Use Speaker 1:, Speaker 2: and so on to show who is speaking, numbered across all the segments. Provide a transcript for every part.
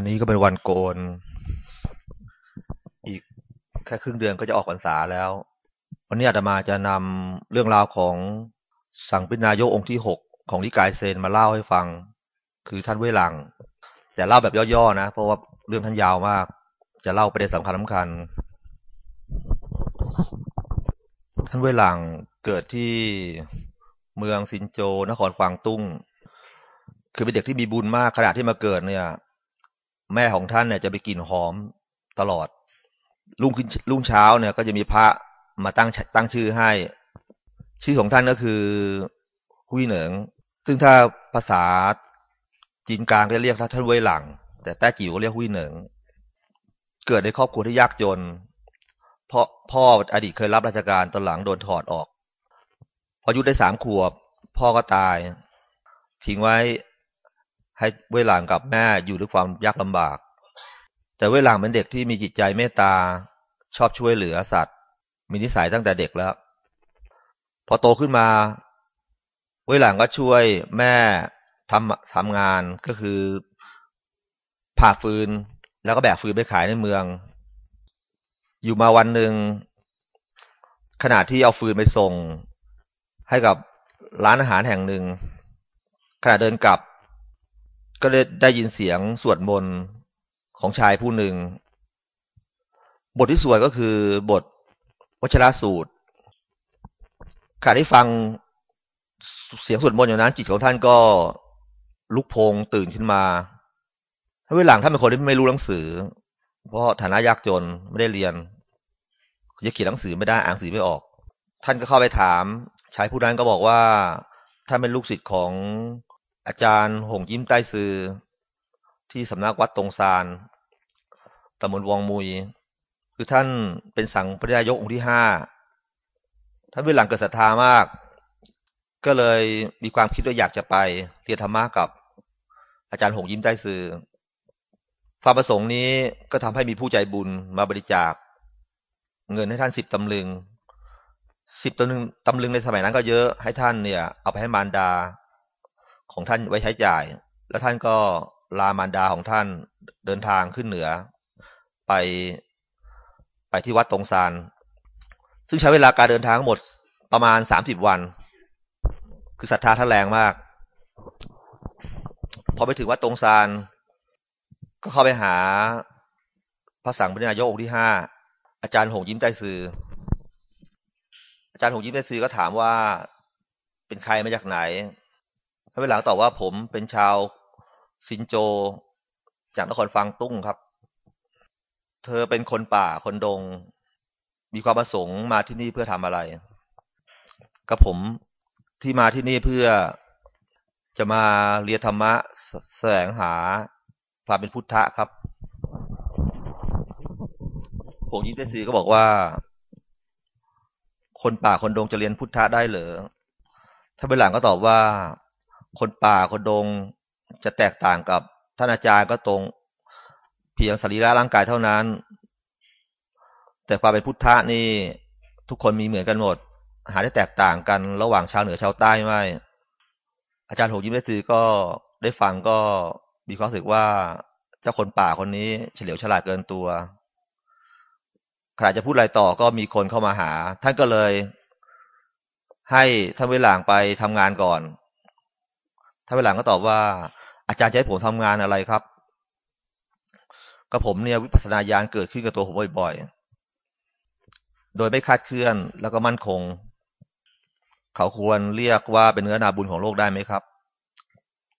Speaker 1: วันนี้ก็เป็นวันโกน อีกแค่ครึ่งเดือนก็จะออกพรรษาแล้ว วันนี้อาตมาจะนำเรื่องราวของสังปินายกองค์ที่หกของนิกายเซนมาเล่าให้ฟัง คือท่านเวลัง แต่เล่าแบบย่อๆนะ เพราะว่าเรื่องท่านยาวมาก จะเล่าประเด็นสำคัญสำคัญ ท่านเวลังเกิดที่เมืองซินโจ นครกวางตุ้ง คือเป็นเด็กที่มีบุญมากขณะที่มาเกิดเนี่ย แม่ของท่านเนี่ยจะไปกลิ่นหอมตลอดรุ่งรุ่งเช้าเนี่ย ก็จะมีพระมาตั้งตั้งชื่อให้ ชื่อของท่านก็คือหุยเหนิง ซึ่งถ้าภาษาจีนกลางจะเรียกท่านเว่ยหลัง แต่แต้จิ๋วก็เรียกหุยเหนิง เกิดในครอบครัวที่ยากจนเพราะพ่ออดีตเคยรับราชการตอนหลังโดนถอดออก พออายุได้สามขวบ พ่อก็ตาย ทิ้งไว้ ให้เวหลังกับแม่อยู่ด้วยความยากลำบาก แต่เวหลังเป็นเด็กที่มีจิตใจเมตตา ชอบช่วยเหลือสัตว์ มีนิสัยตั้งแต่เด็กแล้ว พอโตขึ้นมา เวหลังก็ช่วยแม่ทำทำงานก็คือผ่าฟืน แล้วก็แบกฟืนไปขายในเมือง อยู่มาวันหนึ่งขณะที่เอาฟืนไปส่งให้กับร้านอาหารแห่งหนึ่งขณะเดินกลับ ก็ได้ได้ยินเสียงสวดมนต์ของชายผู้หนึ่ง บทที่สวดก็คือบทวัชระสูตรขณะที่ฟังเสียงสวดมนต์อย่างนั้น จิตของท่านก็ลุกโพงตื่นขึ้นมาถ้าเวลาท่านเป็นคนที่ไม่รู้หนังสือ เพราะฐานะยากจนไม่ได้เรียนจะเขียนหนังสือไม่ได้อ่านหนังสือไม่ออก ท่านก็เข้าไปถามชายผู้นั้นก็บอกว่าท่านเป็นลูกศิษย์ของ อาจารย์หงยิ้มใต้ซือที่สำนักวัดตรงซานตำบลวงมุย คือท่านเป็นสังพระยกองค์ที่ห้าท่านเวหลังเกิดศรัทธามาก ก็เลยมีความคิดว่าอยากจะไปเรียนธรรมะกับ อาจารย์หงยิ้มใต้ซือความประสงค์นี้ก็ทำให้มีผู้ใจบุญมาบริจาค เงินให้ท่านสิบตำลึงสิบตำลึงตำลึงในสมัยนั้นก็เยอะให้ท่านเนี่ย เอาไปให้มารดา ของท่านไว้ใช้จ่าย แล้วท่านก็ลามารดาของท่านเดินทางขึ้นเหนือ ไปไปที่วัดตรงซานซึ่งใช้เวลาการเดินทางทั้งหมดประมาณสามสิบวัน คือศรัทธาท่านแรงมาก พอไปถึงวัดตรงซานก็เข้าไปหาพระสังฆนายกองค์ที่ห้าอาจารย์หงยิ้มใจซือ อาจารย์หงยิ้มใจซือก็ถามว่าเป็นใครมาจากไหน เวลาตอบว่าผมเป็นชาวซินโจ จากนครฟังตุ้งครับ เธอเป็นคนป่าคนดง มีความประสงค์มาที่นี่เพื่อทำอะไรกับผมที่มาที่นี่เพื่อจะมาเรียนธรรมะแสวงหาความเป็นพุทธะครับผมยิปเตซีก็บอกว่า คนป่าคนดงจะเรียนพุทธะได้เหรอ ถ้าเป็นหลังก็ตอบว่า คนป่าคนดงจะแตกต่างกับท่านอาจารย์ก็ตรงเพียงสรีระร่างกายเท่านั้น แต่ความเป็นพุทธะนี่ทุกคนมีเหมือนกันหมด หาได้แตกต่างกันระหว่างชาวเหนือชาวใต้ไม่อาจารย์โหยิ้มได้ซื้อก็ได้ฟังก็มีความรู้สึกว่าเจ้าคนป่าคนนี้เฉลียวฉลาดเกินตัวขณะจะพูดอะไรต่อก็มีคนเข้ามาหา ท่านก็เลย ให้ท่านเวลางไปทำงานก่อน ถ้าเวลาก็ตอบว่า อาจารย์จะให้ผมทำงานอะไรครับ ก็ผมเนี่ยวิปัสสนาญาณเกิดขึ้นกับตัวผมบ่อยๆ โดยไม่คาดเคลื่อนแล้วก็มั่นคง เขาควรเรียกว่าเป็นเนื้อนาบุญของโลกได้ไหมครับ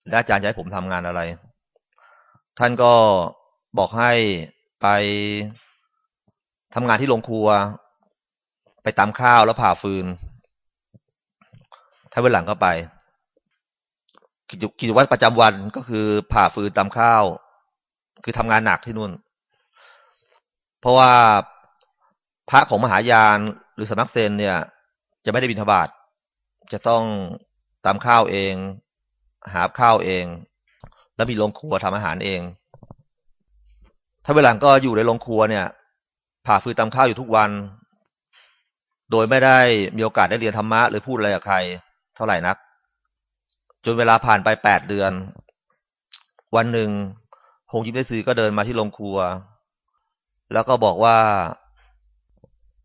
Speaker 1: และอาจารย์จะให้ผมทำงานอะไร ท่านก็บอกให้ไปทำงานที่โรงครัว ไปตามข้าวแล้วผ่าฟืน ถ้าเวลาก็ไป กิจวัตรประจำวันก็คือผ่าฟืนตำข้าว คือทำงานหนักที่นู่น เพราะว่าพระของมหายานหรือสมัครเซนเนี่ย จะไม่ได้บิณฑบาตจะต้องตำข้าวเอง หาข้าวเอง แล้วมีโรงครัวทำอาหารเอง ถ้าเวลาก็อยู่ในโรงครัวเนี่ย ผ่าฟืนตำข้าวอยู่ทุกวัน โดยไม่ได้มีโอกาสได้เรียนธรรมะหรือพูดอะไรกับใคร เท่าไหร่นัก จนเวลาผ่านไปแปดเดือน วันหนึ่งหงยิ้มได้ซื้อก็เดินมาที่โรงครัว แล้วก็บอกว่า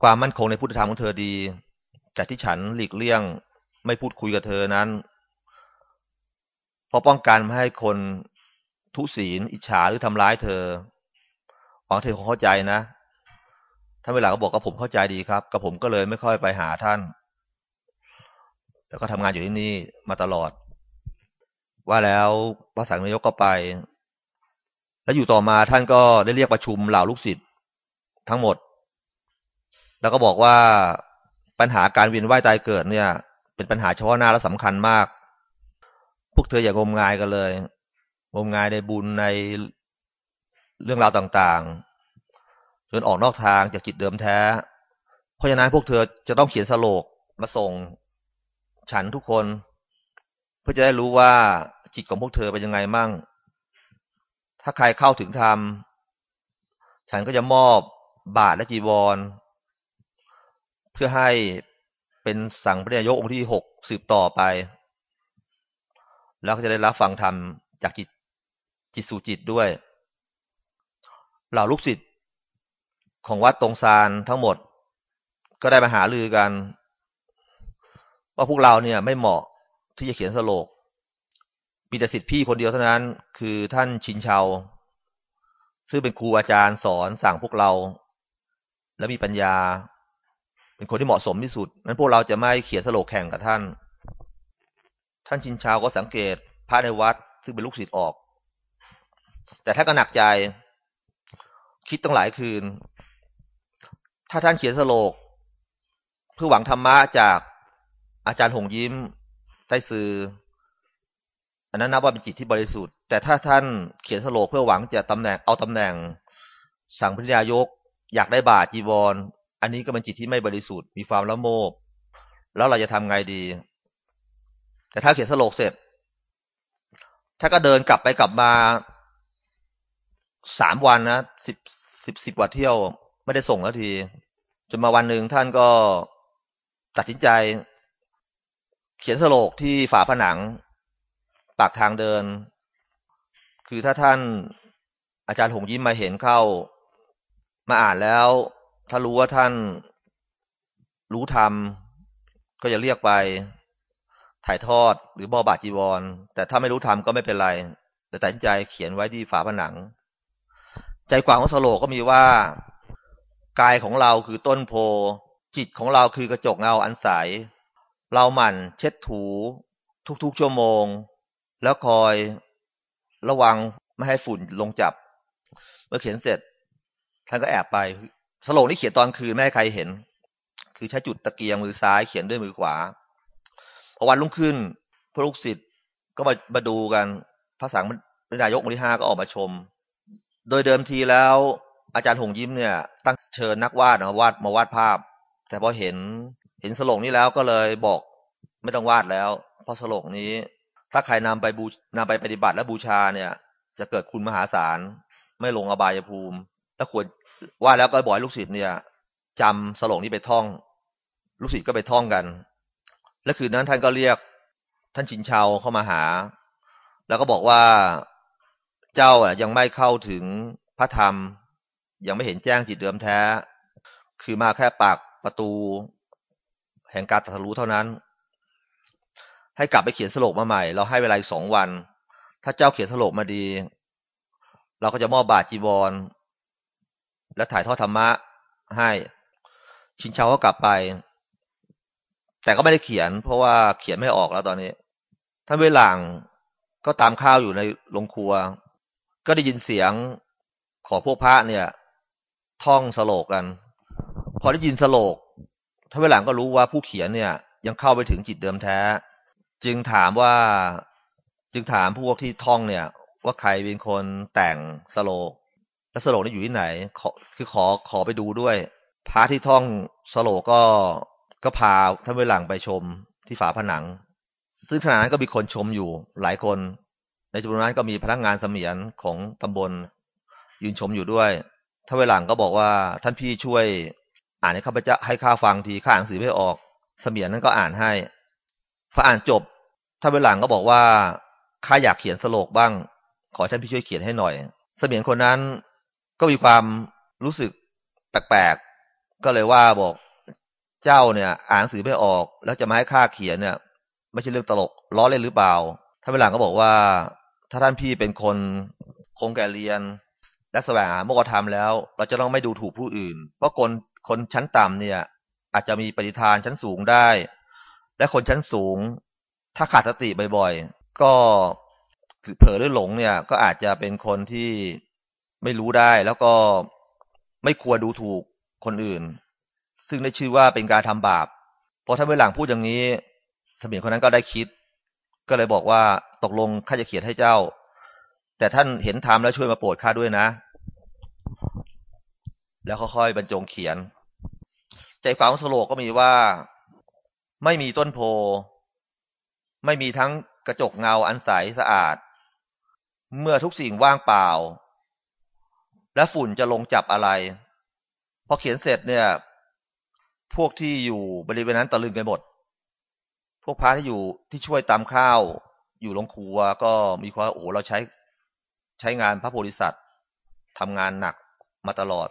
Speaker 1: ความมั่นคงในพุทธธรรมของเธอดี แต่ที่ฉันหลีกเลี่ยงไม่พูดคุยกับเธอนั้น เพราะป้องกันไม่ให้คนทุศีล อิจฉาหรือทำร้ายเธอหวังเธอคงเข้าใจนะท่านเวลาก็บอกกับผมเข้าใจดีครับ กับผมก็เลยไม่ค่อยไปหาท่าน แล้วก็ทำงานอยู่ที่นี่มาตลอด ว่าแล้วพระสังนายกก็ไป แล้วอยู่ต่อมาท่านก็ได้เรียกประชุมเหล่าลูกศิษย์ทั้งหมด แล้วก็บอกว่าปัญหาการเวียนว่ายตายเกิดเนี่ย เป็นปัญหาเฉพาะหน้าและสำคัญมาก พวกเธออย่างมงายกันเลย งมงายในบุญในเรื่องราวต่างๆ จนออกนอกทางจากจิตเดิมแท้ เพราะฉะนั้นพวกเธอจะต้องเขียนสโลกมาส่ง ฉันทุกคน เพื่อจะได้รู้ว่า จิตของพวกเธอเป็นยังไงมั่ง ถ้าใครเข้าถึงธรรม ฉันก็จะมอบบาทและจีวร เพื่อให้เป็นสั่งพระนายกองค์ที่หกสืบต่อไป แล้วก็จะได้รับฟังธรรมจากจิตจิตสู่จิตด้วย เหล่าลูกศิษย์ของวัดตรงซานทั้งหมด ก็ได้มาหาลือกัน ว่าพวกเราเนี่ยไม่เหมาะที่จะเขียนสโลก มีแต่สิทธิพี่คนเดียวเท่านั้น คือท่านชินเชาซึ่งเป็นครูอาจารย์สอนสั่งพวกเรา และมีปัญญา เป็นคนที่เหมาะสมที่สุดนั้นพวกเราจะไม่เขียนสโลกแข่งกับท่าน ท่านชินเชาก็สังเกตพระในวัด ซึ่งเป็นลูกศิษย์ออก แต่ท่านก็หนักใจ คิดตั้งหลายคืน ถ้าท่านเขียนสโลก เพื่อหวังธรรมะจากอาจารย์หงยิ้มใต้ซือ อันนั้นนับว่าเป็นจิตที่บริสุทธิ์ แต่ถ้าท่านเขียนสโลกเพื่อหวังจะตำแหน่งเอาตำแหน่ง สั่งพิยายก อยากได้บาทจีวรอันนี้ก็เป็นจิตที่ไม่บริสุทธิ์มีความละโมบ แล้วเราจะทำไงดี แต่ถ้าเขียนสโลกเสร็จ ถ้าก็เดินกลับไปกลับมาสามวันนะสิบสิบสิบกว่าเที่ยวไม่ได้ส่งแล้วที จนมาวันหนึ่งท่านก็ตัดสินใจ เขียนสโลกที่ฝาผนัง ปากทางเดิน คือถ้าท่านอาจารย์หงยิ้มมาเห็นเข้า มาอ่านแล้ว ถ้ารู้ว่าท่านรู้ธรรม ก็จะเรียกไป ถ่ายทอดหรือบอบาจีวร แต่ถ้าไม่รู้ธรรมก็ไม่เป็นไร แต่ตัดใจเขียนไว้ที่ฝาผนัง ใจความของสโลก็มีว่ากายของเราคือต้นโพ จิตของเราคือกระจกเงาอันใสเราหมั่นเช็ดถู ทุกๆชั่วโมง แล้วคอยระวังไม่ให้ฝุ่นลงจับ เมื่อเขียนเสร็จ ท่านก็แอบไป สโลงนี่เขียนตอนคืนไม่ให้ใครเห็น คือใช้จุดตะเกียงมือซ้ายเขียนด้วยมือขวาพอวันรุ่งขึ้น พระลูกศิษย์ก็มามาดูกันพระสังฆนายกมริห้าก็ออกมาชม โดยเดิมทีแล้วอาจารย์หงยิ้มเนี่ย ตั้งเชิญนักวาดมาวาดมาวาดภาพ แต่พอเห็นเห็นสโลกนี้แล้วก็เลยบอกไม่ต้องวาดแล้ว เพราะสโลกนี้ ถ้าใครนำไปบูนำไปปฏิบัติและบูชาเนี่ย จะเกิดคุณมหาศาล ไม่ลงอบายภูมิ ถ้าควรว่าแล้วก็บอกลูกศิษย์เนี่ยจำสโลกนี้ไปท่อง ลูกศิษย์ก็ไปท่องกัน และคืนนั้นท่านก็เรียกท่านชินเชาเข้ามาหา แล้วก็บอกว่าเจ้าอะยังไม่เข้าถึงพระธรรม ยังไม่เห็นแจ้งจิตเดิมแท้ คือมาแค่ปากประตู แห่งการตรัสรู้เท่านั้น ให้กลับไปเขียนสโลกมาใหม่ เราให้เวลาอีกสองวัน ถ้าเจ้าเขียนสโลกมาดี เราก็จะมอบบาทจีวร และถ่ายทอดธรรมะให้ ชินเชาก็กลับไป แต่ก็ไม่ได้เขียน เพราะว่าเขียนไม่ออกแล้วตอนนี้ ท่านเวหลังก็ตามข้าวอยู่ในโรงครัว ก็ได้ยินเสียงขอพวกพระเนี่ย ท่องสโลกกัน พอได้ยินสโลกท่านเวลาก็รู้ว่าผู้เขียนเนี่ย ยังเข้าไปถึงจิตเดิมแท้ จึงถามว่าจึงถามพวกที่ท่องเนี่ย ว่าใครเป็นคนแต่งสโลก และสโลกนี่อยู่ที่ไหนขอคือขอขอไปดูด้วยพระที่ท่องสโลกก็ก็พาท่านเวลาไปชมที่ฝาผนัง ซึ่งขณะนั้นก็มีคนชมอยู่หลายคน ในจำนวนนั้นก็มีพนักงานเสมียนของตำบล ยืนชมอยู่ด้วยท่านเวหลังก็บอกว่าท่านพี่ช่วย อ่านให้ข้าพเจ้าให้ข้าฟังทีข้าอ่านสือไม่ออก เสมียนนั้นก็อ่านให้ พออ่านจบท่านเวหลังก็บอกว่าข้าอยากเขียนสโลกบ้าง ขอท่านพี่ช่วยเขียนให้หน่อย เสมียนคนนั้นก็มีความรู้สึกแปลกๆ ก็เลยว่าบอกเจ้าเนี่ย อ่านหนังสือไม่ออก แล้วจะมาให้ข้าเขียนเนี่ย ไม่ใช่เรื่องตลกล้อเล่นหรือเปล่าท่านเวลาก็บอกว่า ถ้าท่านพี่เป็นคนคงแก่เรียน และแสวงหาโมกธรรมแล้ว เราจะต้องไม่ดูถูกผู้อื่น เพราะคนคนชั้นต่ำเนี่ย อาจจะมีปฏิทานชั้นสูงได้ และคนชั้นสูง ถ้าขาดสติบ่อยๆ ก็เผลอหรือหลงเนี่ย ก็อาจจะเป็นคนที่ไม่รู้ได้ แล้วก็ไม่ควรดูถูกคนอื่น ซึ่งได้ชื่อว่าเป็นการทำบาปพอท่านเวหลังพูดอย่างนี้ สมียนคนนั้นก็ได้คิด ก็เลยบอกว่าตกลงข้าจะเขียนให้เจ้า แต่ท่านเห็นทำแล้วช่วยมาโปรดข้าด้วยนะ แล้วค่อยๆบรรจงเขียน ใจความของสโลก็มีว่า ไม่มีต้นโพ ไม่มีทั้งกระจกเงาอันใสสะอาด เมื่อทุกสิ่งว่างเปล่า และฝุ่นจะลงจับอะไร พอเขียนเสร็จเนี่ย พวกที่อยู่บริเวณนั้นตะลึงกันหมด พวกพระที่อยู่ที่ช่วยตามข้าว อยู่ลงครัวก็มีความโอ้โหเราใช้ใช้งานพระโพธิสัตว์ทำงานหนักมาตลอด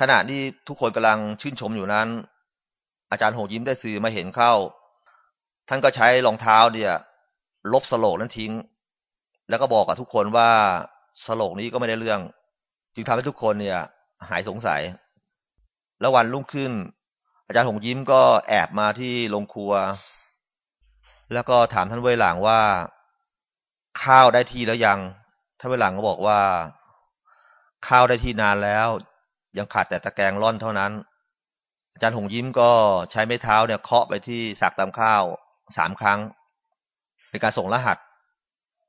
Speaker 1: ขณะที่ทุกคนกำลังชื่นชมอยู่นั้น อาจารย์หงยิ้มได้ซื้อมาเห็นเข้า ท่านก็ใช้รองเท้าเนี่ย ลบสโลกนั้นทิ้ง แล้วก็บอกกับทุกคนว่าสโลกนี้ก็ไม่ได้เรื่อง จึงทำให้ทุกคนเนี่ย หายสงสัย แล้ววันรุ่งขึ้น อาจารย์หงยิ้มก็แอบมาที่โรงครัว แล้วก็ถามท่านเวหลังว่า ข้าวได้ที่แล้วยัง ท่านเวหลังก็บอกว่า ข้าวได้ที่นานแล้ว ยังขาดแต่ตะแกรงร่อนเท่านั้น อาจารย์หงยิ้มก็ใช้ไม้เท้าเนี่ยเคาะไปที่สักตำข้าวสามครั้งเป็นการส่งรหัส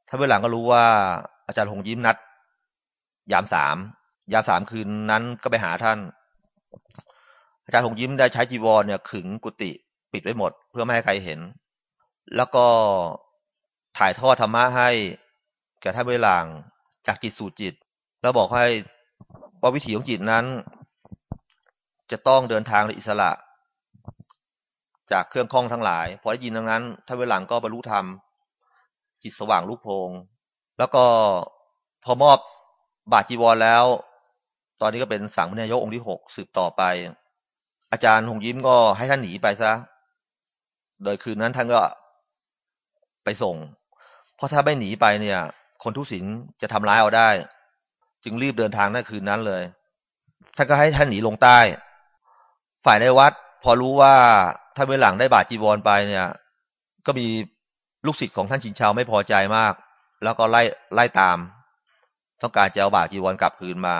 Speaker 1: ท่านเวหลังก็รู้ว่า อาจารย์หงยิ้มนัด ยามสามยามสามคืนนั้นก็ไปหาท่าน อาจารย์หงยิ้มได้ใช้จีวรเนี่ยขึงกุฏิปิดไว้หมด เพื่อไม่ให้ใครเห็น แล้วก็ถ่ายทอดธรรมะให้แก่ท่านเวลางจากจิตสู่จิต แล้วบอกให้ว่าวิถีของจิตนั้น จะต้องเดินทางในอิสระ จากเครื่องคล้องทั้งหลาย พอได้ยินดังนั้นท่านเวลางก็บรรลุธรรม จิตสว่างลุกโพง แล้วก็พอมอบบาจีวรแล้ว ตอนนี้ก็เป็นสังฆนายกองค์ที่หกสืบต่อไป อาจารย์หงยิ้มก็ให้ท่านหนีไปซะ โดยคืนนั้นท่านก็ไปส่ง เพราะถ้าไม่หนีไปเนี่ย คนทุศิลจะทำร้ายเอาได้ จึงรีบเดินทางในคืนนั้นเลย ท่านก็ให้ท่านหนีลงใต้ ฝ่ายในวัด พอรู้ว่าท่านเวหลังได้บาดจีวรไปเนี่ย ก็มีลูกศิษย์ของท่านชินชาวไม่พอใจมาก แล้วก็ไล่ไล่ตาม ต้องการจะเอาบาดจีวรกลับคืนมา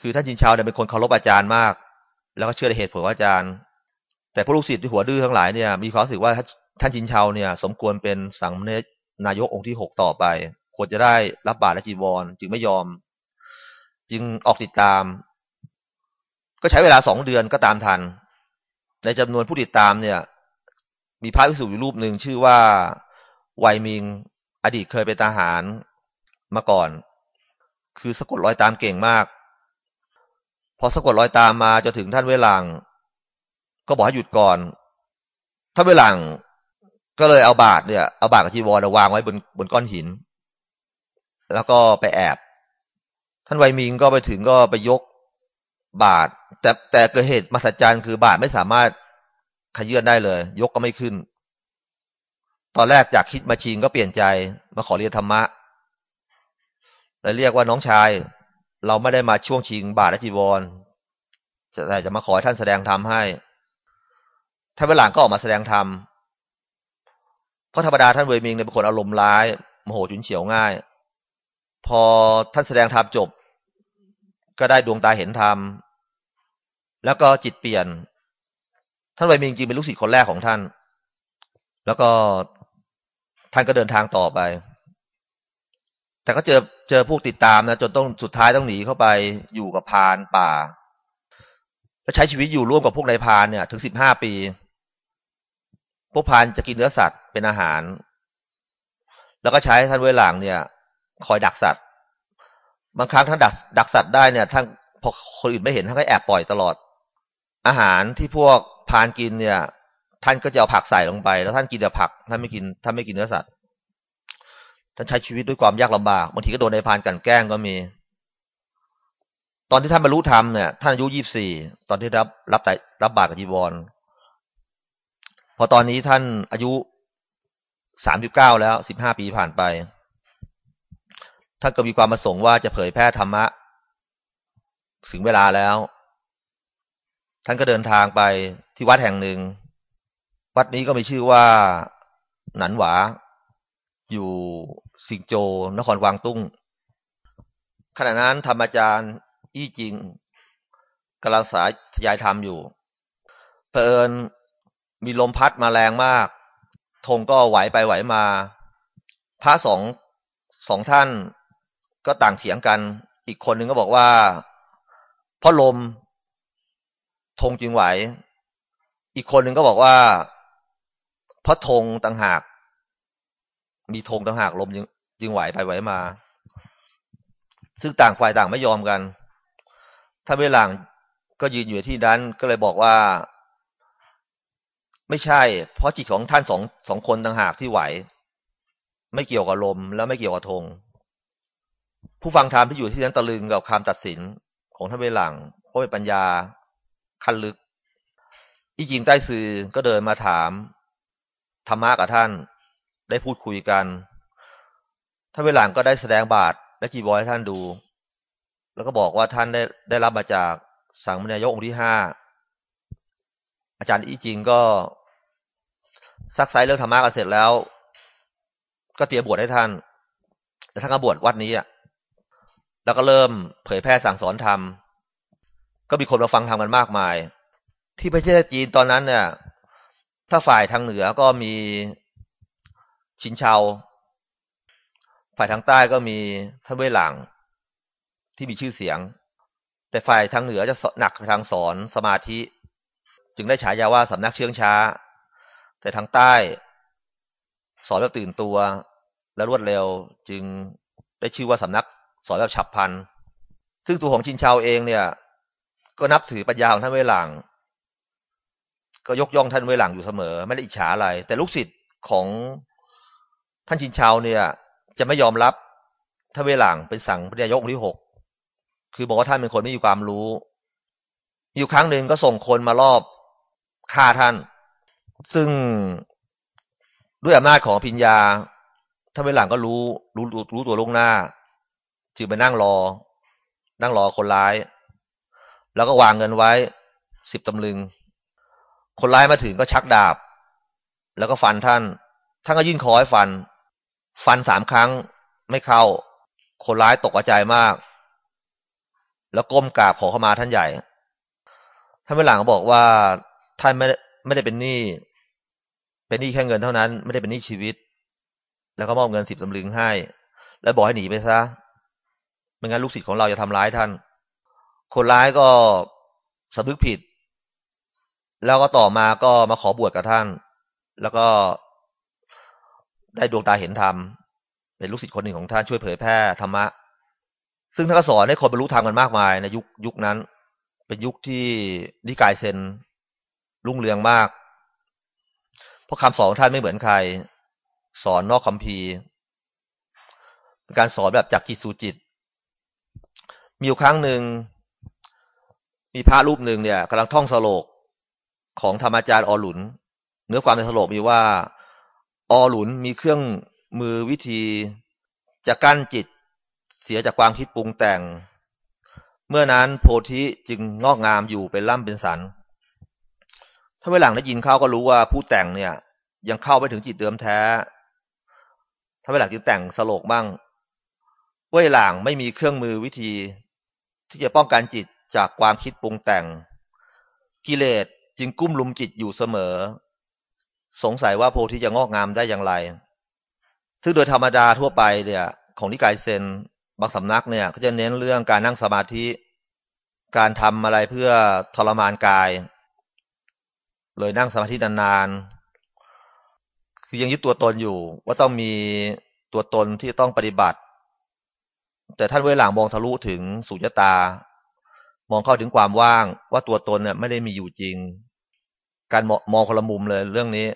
Speaker 1: คือท่านชินชาวเนี่ยเป็นคนเคารพอาจารย์มาก แล้วก็เชื่อในเหตุผลของอาจารย์ แต่พวกลูกศิษย์ที่หัวดื้อทั้งหลายเนี่ยมีความรู้สึกว่าท่านชินชาวเนี่ย สมควรเป็นสังเนนายกองค์ที่หกต่อไป ควรจะได้รับบาตรและจีวร จึงไม่ยอม จึงออกติดตาม ก็ใช้เวลาสองเดือนก็ตามทัน ในจำนวนผู้ติดตามเนี่ย มีพระวิสุอยู่รูปหนึ่งชื่อว่าไวมิง อดีตเคยเป็นทหารมาก่อน คือสะกดรอยตามเก่งมาก พอสะกดรอยตามมาจะถึงท่านเวลัง ก็บอกให้หยุดก่อน ท่านเวลังก็เลยเอาบาทเนี่ยเอาบาทกับจีวรวางไว้บนบนก้อนหิน แล้วก็ไปแอบ ท่านไวมิงก็ไปถึงก็ไปยก บาท แต่แต่เกิดเหตุมหัศจรรย์คือบาทไม่สามารถขยื่นได้เลย ยกก็ไม่ขึ้น ตอนแรกจากคิดมาชิงก็เปลี่ยนใจมาขอเรียนธรรมะเลยเรียกว่าน้องชาย เราไม่ได้มาช่วงชิงบาทและจีวรแต่จะมาขอให้ท่านแสดงธรรมให้ท่านเวลาก็ออกมาแสดงธรรมเพราะธรรมดาท่านเวมิงเนี่ยเป็นคนอารมณ์ร้ายโมโหฉุนเฉียวง่าย พอท่านแสดงธรรมจบ ก็ได้ดวงตาเห็นธรรม แล้วก็จิตเปลี่ยน ท่านเวมิงจริงเป็นลูกศิษย์คนแรกของท่าน แล้วก็ท่านก็เดินทางต่อไป แต่ก็เจอเจอพวกติดตามนะจนต้องสุดท้ายต้องหนีเข้าไปอยู่กับพานป่าแล้วใช้ชีวิตอยู่ร่วมกับพวกนายพานเนี่ย ถึงสิบห้าปี พวกพานจะกินเนื้อสัตว์เป็นอาหาร แล้วก็ใช้ท่านเวหลังเนี่ย คอยดักสัตว์ บางครั้งท่านดักดักสัตว์ได้เนี่ยท่านพอคนอื่นไม่เห็นท่านก็แอบปล่อยตลอด อาหารที่พวกพานกินเนี่ย ท่านก็จะเอาผักใส่ลงไป แล้วท่านกินแต่ผัก ท่านไม่กินท่านไม่กินเนื้อสัตว์ท่านใช้ชีวิตด้วยความยากลำบากบางทีก็โดนในพานกันแกล้งก็มี ตอนที่ท่านบรรลุธรรมเนี่ยท่านอายุยี่สี่ตอนที่รับรับแต่รับบาตรกับจีวรพอตอนนี้ท่านอายุสามสิบเก้าแล้วสิบห้าปีผ่านไป ท่านก็มีความประสงค์ว่าจะเผยแพร่ธรรมะ ถึงเวลาแล้ว ท่านก็เดินทางไปที่วัดแห่งหนึ่ง วัดนี้ก็มีชื่อว่า หนันหวา อยู่สิงโจ นครวางตุ้ง ขณะนั้นธรรมอาจารย์อี้จริงกำลังสายทยายธรรมอยู่เผอิญมีลมพัดมาแรงมาก ธงก็ไหวไปไหวมา พระสองสองท่านก็ต่างเถียงกัน อีกคนหนึ่งก็บอกว่า เพราะลม ธงจึงไหว อีกคนหนึ่งก็บอกว่าเพราะธงต่างหาก มีธงต่างหากลมจึงจึงไหวไปไหวมา ซึ่งต่างฝ่ายต่างไม่ยอมกัน ถ้าเวลางก็ยืนอยู่ที่นั้นก็เลยบอกว่า ไม่ใช่ เพราะจิตของท่านสองสองคนต่างหากที่ไหว ไม่เกี่ยวกับลม แล้วไม่เกี่ยวกับธงผู้ฟังธรรมที่อยู่ที่นั้นตะลึงกับคำตัดสินของท่านเวลังเพราะเป็นปัญญา ขั้นลึก อีจิงใต้สือก็เดินมาถามธรรมะกับท่านได้พูดคุยกันท่านเวหลังก็ได้แสดงบาทและจีบอยให้ท่านดู แล้วก็บอกว่าท่านได้ได้รับมาจากสังมนายกองค์ที่ห้าอาจารย์อีจิงก็ซักไซเรื่องธรรมะกันเสร็จแล้ว ก็เตรียมบวชให้ท่าน แต่ท่านก็บวชวัดนี้อะแล้วก็เริ่มเผยแพร่สั่งสอนธรรม ก็มีคนมาฟังธรรมกันมากมาย ที่ประเทศจีนตอนนั้นเนี่ย ถ้าฝ่ายทางเหนือก็มีชินเชาฝ่ายทางใต้ก็มีท่านเว่ยหลังที่มีชื่อเสียง แต่ฝ่ายทางเหนือจะหนักทางสอนสมาธิ จึงได้ฉายาว่าสำนักเชื่องช้า แต่ทางใต้ สอนแบบตื่นตัวและรวดเร็วจึงได้ชื่อว่าสำนักสอนแบบฉับพัน ซึ่งตัวของชินเชาเองเนี่ย ก็นับถือปัญญาของท่านเวหลัง ก็ยกย่องท่านเวหลังอยู่เสมอ ไม่ได้อิจฉาอะไร แต่ลูกศิษย์ของท่านชินชาวเนี่ย จะไม่ยอมรับท่านเวหลังเป็นสั่งพระยกที่หกคือบอกว่าท่านเป็นคนไม่มีความรู้อยู่ครั้งหนึ่งก็ส่งคนมารอบฆ่าท่าน ซึ่งด้วยอำนาจของพิญญาท่านเวหลังก็รู้รู้รู้ตัวล่วงหน้า จึงไปนั่งรอ นั่งรอคนร้าย แล้วก็วางเงินไว้สิบตำลึง คนร้ายมาถึงก็ชักดาบ แล้วก็ฟันท่าน ท่านก็ยื่นคอให้ฟัน ฟันสามครั้งไม่เข้า คนร้ายตกใจมาก แล้วก้มกราบขอเข้ามาท่านใหญ่ ท่านเวหลังบอกว่าท่านไม่ไม่ได้เป็นหนี้ เป็นหนี้แค่เงินเท่านั้น ไม่ได้เป็นหนี้ชีวิต แล้วก็มอบเงินสิบตำลึงให้ แล้วบอกให้หนีไปซะ ไม่งั้นลูกศิษย์ของเราจะทำร้ายท่าน คนร้ายก็สำนึกผิด แล้วก็ต่อมาก็มาขอบวชกับท่าน แล้วก็ได้ดวงตาเห็นธรรมเป็นลูกศิษย์คนหนึ่งของท่านช่วยเผยแพร่ธรรมะ ซึ่งท่านก็สอนให้คนบรรลุธรรมกันมากมายในยุคยุคนั้น เป็นยุคที่นิกายเซนรุ่งเรืองมาก เพราะคำสอนท่านไม่เหมือนใคร สอนนอกคัมภีร์เป็นการสอนแบบจากจิตสู่จิต มีอยู่ครั้งหนึ่ง มีพระรูปหนึ่งเนี่ยกำลังท่องสโลกของธรรมอาจารย์อหลุน เนื้อความในสโลกมีว่าอหลุนมีเครื่องมือวิธีจะกั้นจิตเสียจากความคิดปรุงแต่ง เมื่อนั้นโพธิจึงงอกงามอยู่เป็นล่ำเป็นสัน ถ้าเวหลังได้ยินเขาก็รู้ว่าผู้แต่งเนี่ย ยังเข้าไปถึงจิตเดิมแท้ ถ้าเวหลังจึงแต่งสโลกบ้างเวหลังไม่มีเครื่องมือวิธีที่จะป้องกันจิต จากความคิดปรุงแต่ง กิเลสจึงกุ้มลุมจิตอยู่เสมอ สงสัยว่าโพธิจะงอกงามได้อย่างไร ซึ่งโดยธรรมดาทั่วไปเนี่ย ของนิกายเซนบางสำนักเนี่ยก็จะเน้นเรื่องการนั่งสมาธิ การทำอะไรเพื่อทรมานกาย เลยนั่งสมาธินานๆ คือยังยึดตัวตนอยู่ ว่าต้องมีตัวตนที่ต้องปฏิบัติ แต่ท่านเวหลังมองทะลุถึงสุญญตา มองเข้าถึงความว่างว่าตัวตนเนี่ยไม่ได้มีอยู่จริง การมองคนละมุมเลยเรื่องนี้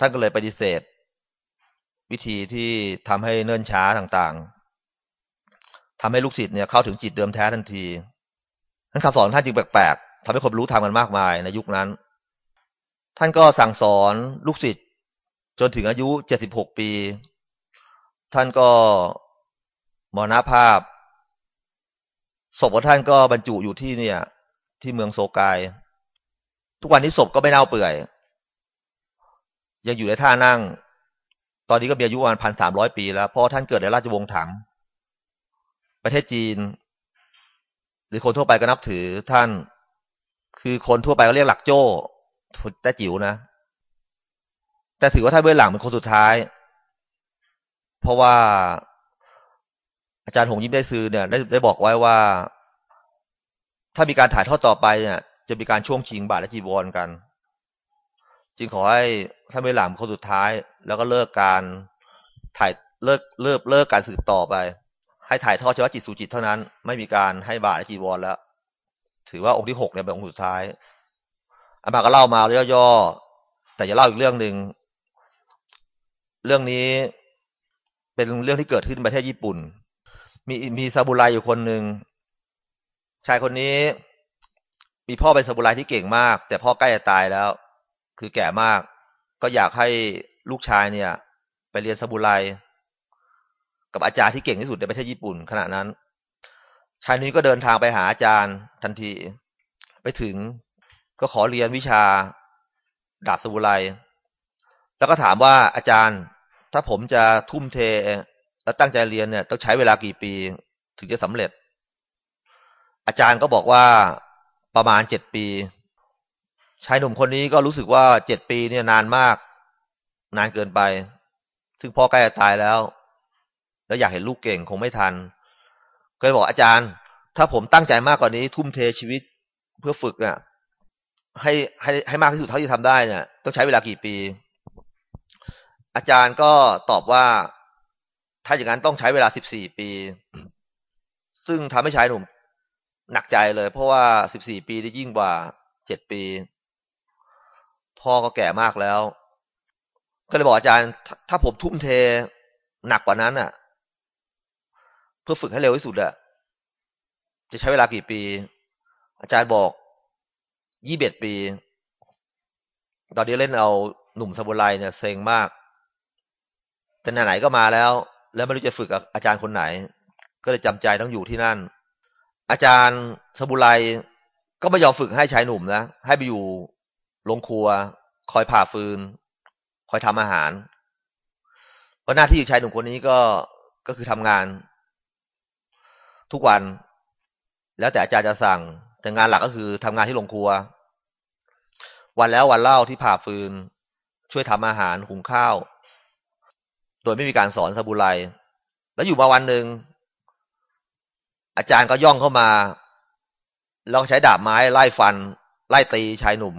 Speaker 1: ท่านก็เลยปฏิเสธ วิธีที่ทำให้เนิ่นช้าต่างๆททำให้ลูกศิษย์เนี่ยเข้าถึงจิตเดิมแท้ทันทีท่านคำสอนท่านจึงแปลกๆทำให้คนรู้ทากันมากมายในยุคนั้น ท่านก็สั่งสอนลูกศิษย์จนถึงอายุเจ็ดสิบหกปี ท่านก็มรณภาพ ศพของท่านก็บรรจุอยู่ที่เนี่ย ที่เมืองโซกาย ทุกวันนี้ศพก็ไม่เน่าเปื่อย ยังอยู่ในท่านั่ง ตอนนี้ก็มีอายุประมาณพันสามร้อยปีแล้วเพราะท่านเกิดในราชวงศ์ถัง ประเทศจีน หรือคนทั่วไปก็นับถือท่าน คือคนทั่วไปก็เรียกหลักโจ้แต่จิ๋วนะ แต่ถือว่าท่านเบื้องหลังเป็นคนสุดท้าย เพราะว่า อาจารย์หงยิ้มได้ซื้อเนี่ยได้ได้บอกไว้ว่า ถ้ามีการถ่ายทอดต่อไปเนี่ย จะมีการช่วงชิงบาทและจีวรกัน จึงขอให้ท่านเวลามคนสุดท้าย แล้วก็เลิกการถ่ายเลิกเลิกเลิกการสืบต่อไป ให้ถ่ายทอดเฉพาะจิตสู่จิตเท่านั้น ไม่มีการให้บาทและจีวรแล้ว ถือว่าองค์ที่หกเนี่ยเป็นองค์สุดท้ายอามาก็เล่ามาย่อๆแต่จะเล่าอีกเรื่องหนึ่งเรื่องนี้เป็นเรื่องที่เกิดขึ้นในประเทศญี่ปุ่น มีมีซาบุไรอยู่คนหนึ่งชายคนนี้ มีพ่อเป็นซาบุไรที่เก่งมาก แต่พ่อใกล้จะตายแล้ว คือแก่มาก ก็อยากให้ลูกชายเนี่ย ไปเรียนซาบุไรกับอาจารย์ที่เก่งที่สุดในประเทศญี่ปุ่นขณะนั้น ชายนี้ก็เดินทางไปหาอาจารย์ทันที ไปถึงก็ขอเรียนวิชาดาบซาบุไร แล้วก็ถามว่าอาจารย์ ถ้าผมจะทุ่มเท แล้วตั้งใจเรียนเนี่ยต้องใช้เวลากี่ปี ถึงจะสำเร็จ อาจารย์ก็บอกว่าประมาณเจ็ดปี ชายหนุ่มคนนี้ก็รู้สึกว่าเจ็ดปีเนี่ยนานมาก นานเกินไป ถึงพ่อใกล้จะตายแล้ว แล้วอยากเห็นลูกเก่งคงไม่ทัน ก็เลยบอกอาจารย์ ถ้าผมตั้งใจมากกว่านี้ ทุ่มเทชีวิตเพื่อฝึกเนี่ยให้ให้ให้มากที่สุดเท่าที่ทำได้เนี่ยต้องใช้เวลากี่ปี อาจารย์ก็ตอบว่า ถ้าอย่างนั้นต้องใช้เวลาสิบสี่ปี ซึ่งทำให้ชายหนุ่มหนักใจเลย เพราะว่าสิบสี่ปีได้ยิ่งกว่าเจ็ดปี พ่อก็แก่มากแล้ว ก็เลยบอกอาจารย์ ถ้าผมทุ่มเทหนักกว่านั้นอะ เพื่อฝึกให้เร็วที่สุดอะจะใช้เวลากี่ปี อาจารย์บอกยี่สิบเอ็ดปี ตอนนี้เล่นเอาหนุ่มสมุไรเนี่ยเซ็งมากแต่ไหนๆก็มาแล้ว แล้วไม่รู้จะฝึกกับอาจารย์คนไหน ก็เลยจำใจต้องอยู่ที่นั่น อาจารย์สบุไลก็ไม่ยอมฝึกให้ชายหนุ่มนะให้ไปอยู่โรงครัว คอยผ่าฟืน คอยทำอาหารเพราะหน้าที่ชายหนุ่มคนนี้ก็ก็คือทำงาน ทุกวัน แล้วแต่อาจารย์จะสั่ง แต่งานหลักก็คือทำงานที่โรงครัว วันแล้ววันเล่าที่ผ่าฟืน ช่วยทำอาหารหุงข้าว โดยไม่มีการสอนซาบุไร แล้วอยู่มาวันหนึ่งอาจารย์ก็ย่องเข้ามา แล้วใช้ดาบไม้ไล่ฟัน ไล่ตีชายหนุ่ม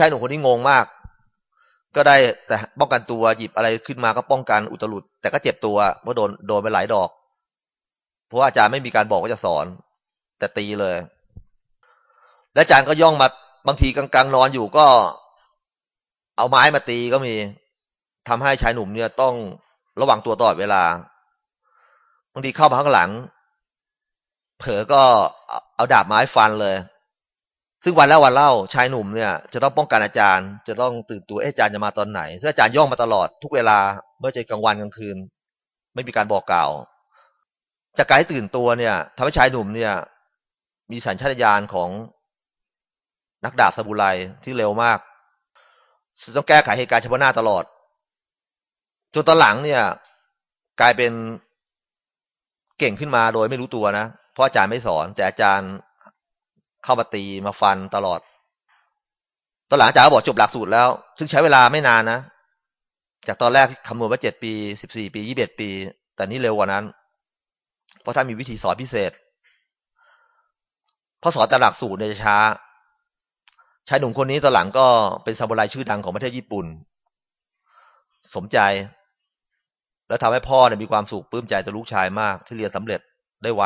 Speaker 1: ชายหนุ่มคนนี้งงมาก ก็ได้แต่ป้องกันตัวหยิบอะไรขึ้นมาก็ป้องกันอุตรุด แต่ก็เจ็บตัวเพราะโดนโดนไปหลายดอก เพราะอาจารย์ไม่มีการบอกว่าจะสอน แต่ตีเลย และอาจารย์ก็ย่องมาบางทีกลางๆนอนอยู่ก็ เอาไม้มาตีก็มี ทำให้ชายหนุ่มเนี่ยต้องระวังตัวตลอดเวลาบางทีเข้ามาข้างหลัง เผลอก็เอาดาบไม้ฟันเลย ซึ่งวันแล้ววันเล่าชายหนุ่มเนี่ย จะต้องป้องกันอาจารย์ จะต้องตื่นตัวอาจารย์จะมาตอนไหนซึ่งอาจารย์ย่องมาตลอดทุกเวลาเมื่อจะกลางวันกลางคืน ไม่มีการบอกกล่าว จากการให้ตื่นตัวเนี่ยทำให้ชายหนุ่มเนี่ย มีสัญชาตญาณของนักดาบซาบุไรที่เร็วมากต้องแก้ไขเหตุการณ์เฉพาะหน้าตลอด จนตอนหลังเนี่ย กลายเป็นเก่งขึ้นมาโดยไม่รู้ตัวนะเพราะอาจารย์ไม่สอน แต่อาจารย์เข้ามาตีมาฟันตลอด ตอนหลังอาจารย์บอกจบหลักสูตรแล้ว ซึ่งใช้เวลาไม่นานนะ จากตอนแรกคำนวณว่าเจ็ดปีสิบสี่ปียี่บเอ็ดปี แต่นี่เร็วกว่านั้น เพราะถ้ามีวิธีสอนพิเศษเพราะสอนแต่หลักสูตรเนี่ยจะช้าชายหนุ่มคนนี้ตอนหลังก็เป็นซามูไรชื่อดังของประเทศญี่ปุ่น สมใจ แล้วทำให้พ่อเนี่ยมีความสุขปลื้มใจต่อลูกชายมาก ที่เรียนสำเร็จได้ไว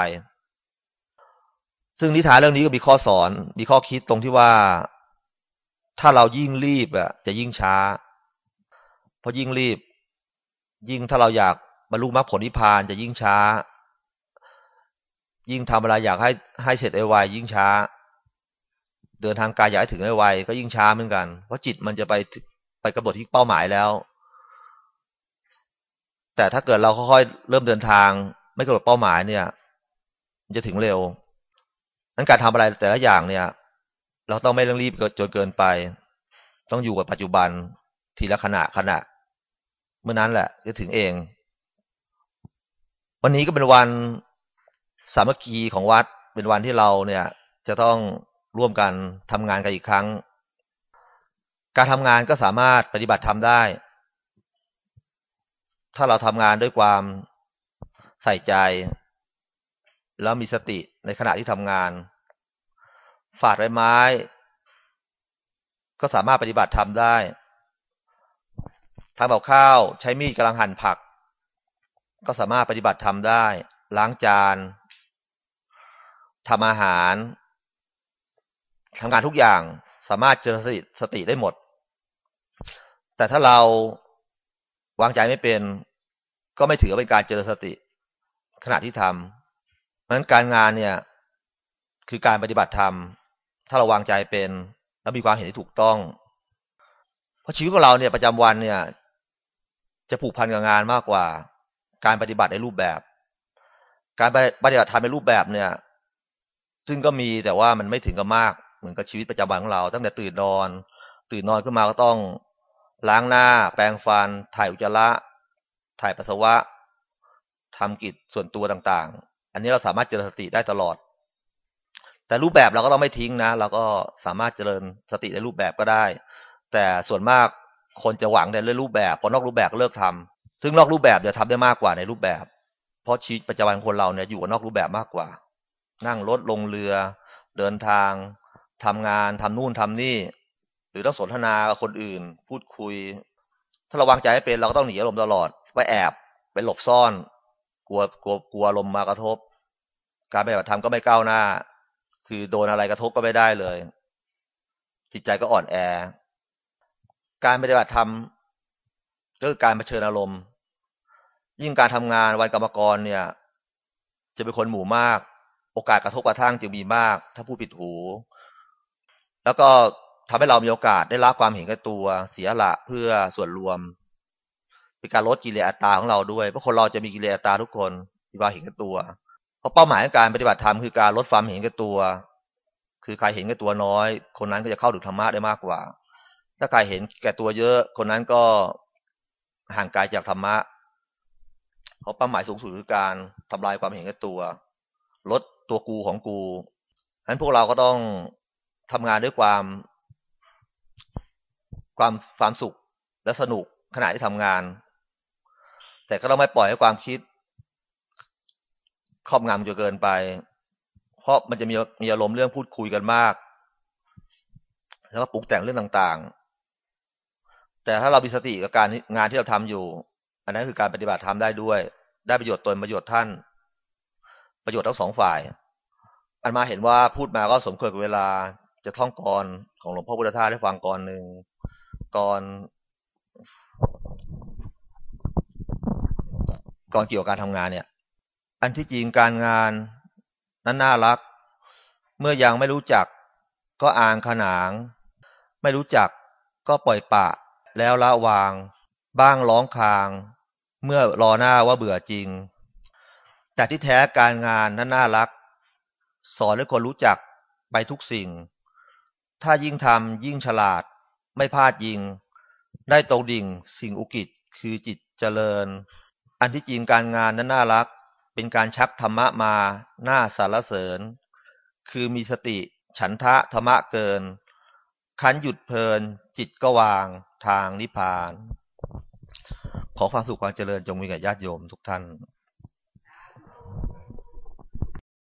Speaker 1: ซึ่งนิทานเรื่องนี้ก็มีข้อสอน มีข้อคิดตรงที่ว่า ถ้าเรายิ่งรีบอะ จะยิ่งช้า เพราะยิ่งรีบ ยิ่งถ้าเราอยากบรรลุมรรคผลนิพพานจะยิ่งช้า ยิ่งทำอะไรอยากให้ให้เสร็จไวๆยิ่งช้า เดินทางกายอยากให้ถึงไวๆก็ยิ่งช้าเหมือนกัน เพราะจิตมันจะไปไปกำหนดที่เป้าหมายแล้ว แต่ถ้าเกิดเราค่อยๆเริ่มเดินทาง ไม่กำหนดเป้าหมายเนี่ยมันจะถึงเร็วนั้นการทำอะไรแต่ละอย่างเนี่ย เราต้องไม่เร่งรีบเกินจนเกินไป ต้องอยู่กับปัจจุบันทีละขณะขณะ เมื่อนั้นแหละจะถึงเอง วันนี้ก็เป็นวันสามัคคีของวัดเป็นวันที่เราเนี่ย จะต้องร่วมกันทำงานกันอีกครั้ง การทำงานก็สามารถปฏิบัติทำได้ ถ้าเราทำงานด้วยความใส่ใจ แล้วมีสติในขณะที่ทำงาน ฝาดใบไม้ ก็สามารถปฏิบัติทำได้ทำกับข้าว ใช้มีดกำลังหั่นผัก ก็สามารถปฏิบัติทำได้ ล้างจานทำอาหารทำงานทุกอย่างสามารถเจริญสติสติได้หมด แต่ถ้าเราวางใจไม่เป็น ก็ไม่ถือเป็นการเจริญสติ ขณะที่ทำเพราะฉะนั้นการงานเนี่ย คือการปฏิบัติธรรม ถ้าเราวางใจเป็นแล้วมีความเห็นที่ถูกต้อง เพราะชีวิตของเราเนี่ยประจำวันเนี่ย จะผูกพันกับงานมากกว่า การปฏิบัติในรูปแบบ การปฏิบัติธรรมในรูปแบบเนี่ย ซึ่งก็มีแต่ว่ามันไม่ถึงกับมากเหมือนกับชีวิตประจำวันของเรา ตั้งแต่ตื่นนอน ตื่นนอนขึ้นมาก็ต้องล้างหน้า แปรงฟัน ถ่ายอุจจาระ ถ่ายปัสสาวะทำกิจส่วนตัวต่างๆ อันนี้เราสามารถเจริญสติได้ตลอด แต่รูปแบบเราก็ต้องไม่ทิ้งนะ เราก็สามารถเจริญสติในรูปแบบก็ได้ แต่ส่วนมากคนจะหวังในเรื่องรูปแบบ พอนอกรูปแบบเลิกทำซึ่งนอกรูปแบบจะทำได้มากกว่าในรูปแบบ เพราะชีวิตประจำวันคนเราเนี่ยอยู่กับนอกรูปแบบมากกว่า นั่งรถลงเรือ เดินทางทำงานทำนู่นทำนี่ หรือต้องสนทนากับคนอื่น พูดคุย ถ้าราวางใจให้เป็นเราก็ต้องหนีอารมณ์ตลอด ไปแอบไปหลบซ่อน กลัวกลัวกลัวลมมากระทบ การปฏิบัติธรรมก็ไม่ก้าวหน้า คือโดนอะไรกระทบก็ไม่ได้เลย จิตใจก็อ่อนแอ การปฏิบัติธรรมก็คือการเผชิญอารมณ์ ยิ่งการทำงานวันกรรมกรเนี่ย จะเป็นคนหมู่มาก โอกาสกระทบกระทั่งจึงมีมาก ถ้าผู้ปิดหู แล้วก็ทำให้เรามีโอกาสได้รับความเห็นแก่ตัว เสียละเพื่อส่วนรวม เป็นการลดกิเลสอัตตาของเราด้วยเพราะคนเราจะมีกิเลสอัตตาทุกคนมีความเห็นแก่ตัว เพราะเป้าหมายของการปฏิบัติธรรมคือการลดความเห็นแก่ตัว คือใครเห็นแก่ตัวน้อย คนนั้นก็จะเข้าถึงธรรมะได้มากกว่า ถ้าใครเห็นแก่ตัวเยอะ คนนั้นก็ห่างไกลจากธรรมะ เพราะเป้าหมายสูงสุดคือการทำลายความเห็นแก่ตัว ลดตัวกูของกูฉะนั้นพวกเราก็ต้องทำงานด้วยความ ความความสุขและสนุกขณะที่ทำงาน แต่ก็ต้องไม่ปล่อยให้ความคิด ครอบงำจนเกินไป เพราะมันจะมีมีอารมณ์เรื่องพูดคุยกันมาก แล้วก็ปลุกแต่งเรื่องต่างๆ แต่ถ้าเรามีสติกับการงานที่เราทำอยู่ อันนั้นคือการปฏิบัติทำได้ด้วย ได้ประโยชน์ตนประโยชน์ท่าน ประโยชน์ทั้งสองฝ่าย อันมาเห็นว่าพูดมาก็สมควรกับเวลาจะท่องกรของหลวงพ่อพุทธทาสได้ฟังกรหนึ่งกร กรเกี่ยวกับการทำงานเนี่ย อันที่จริงการงานนั้นน่ารัก เมื่อยังไม่รู้จัก ก็อ่างขนาง ไม่รู้จักก็ปล่อยปะ แล้วละวาง บ้างร้องคาง เมื่อรอหน้าว่าเบื่อจริง แต่ที่แท้การงานนั้นน่ารัก สอนให้คนรู้จักไปทุกสิ่ง ถ้ายิ่งทำยิ่งฉลาด ไม่พลาดยิง ได้ตรงดิ่งสิ่งอุกิจคือจิตเจริญ อันที่จริงการงานนั้นน่ารัก เป็นการชักธรรมะมาหน้าสารเสริญ คือมีสติ ฉันทะธรรมะเกิน คันหยุดเพลิน จิตก็วางทางนิพพาน ขอความสุขความเจริญจงมีแก่ญาติโยมทุกท่าน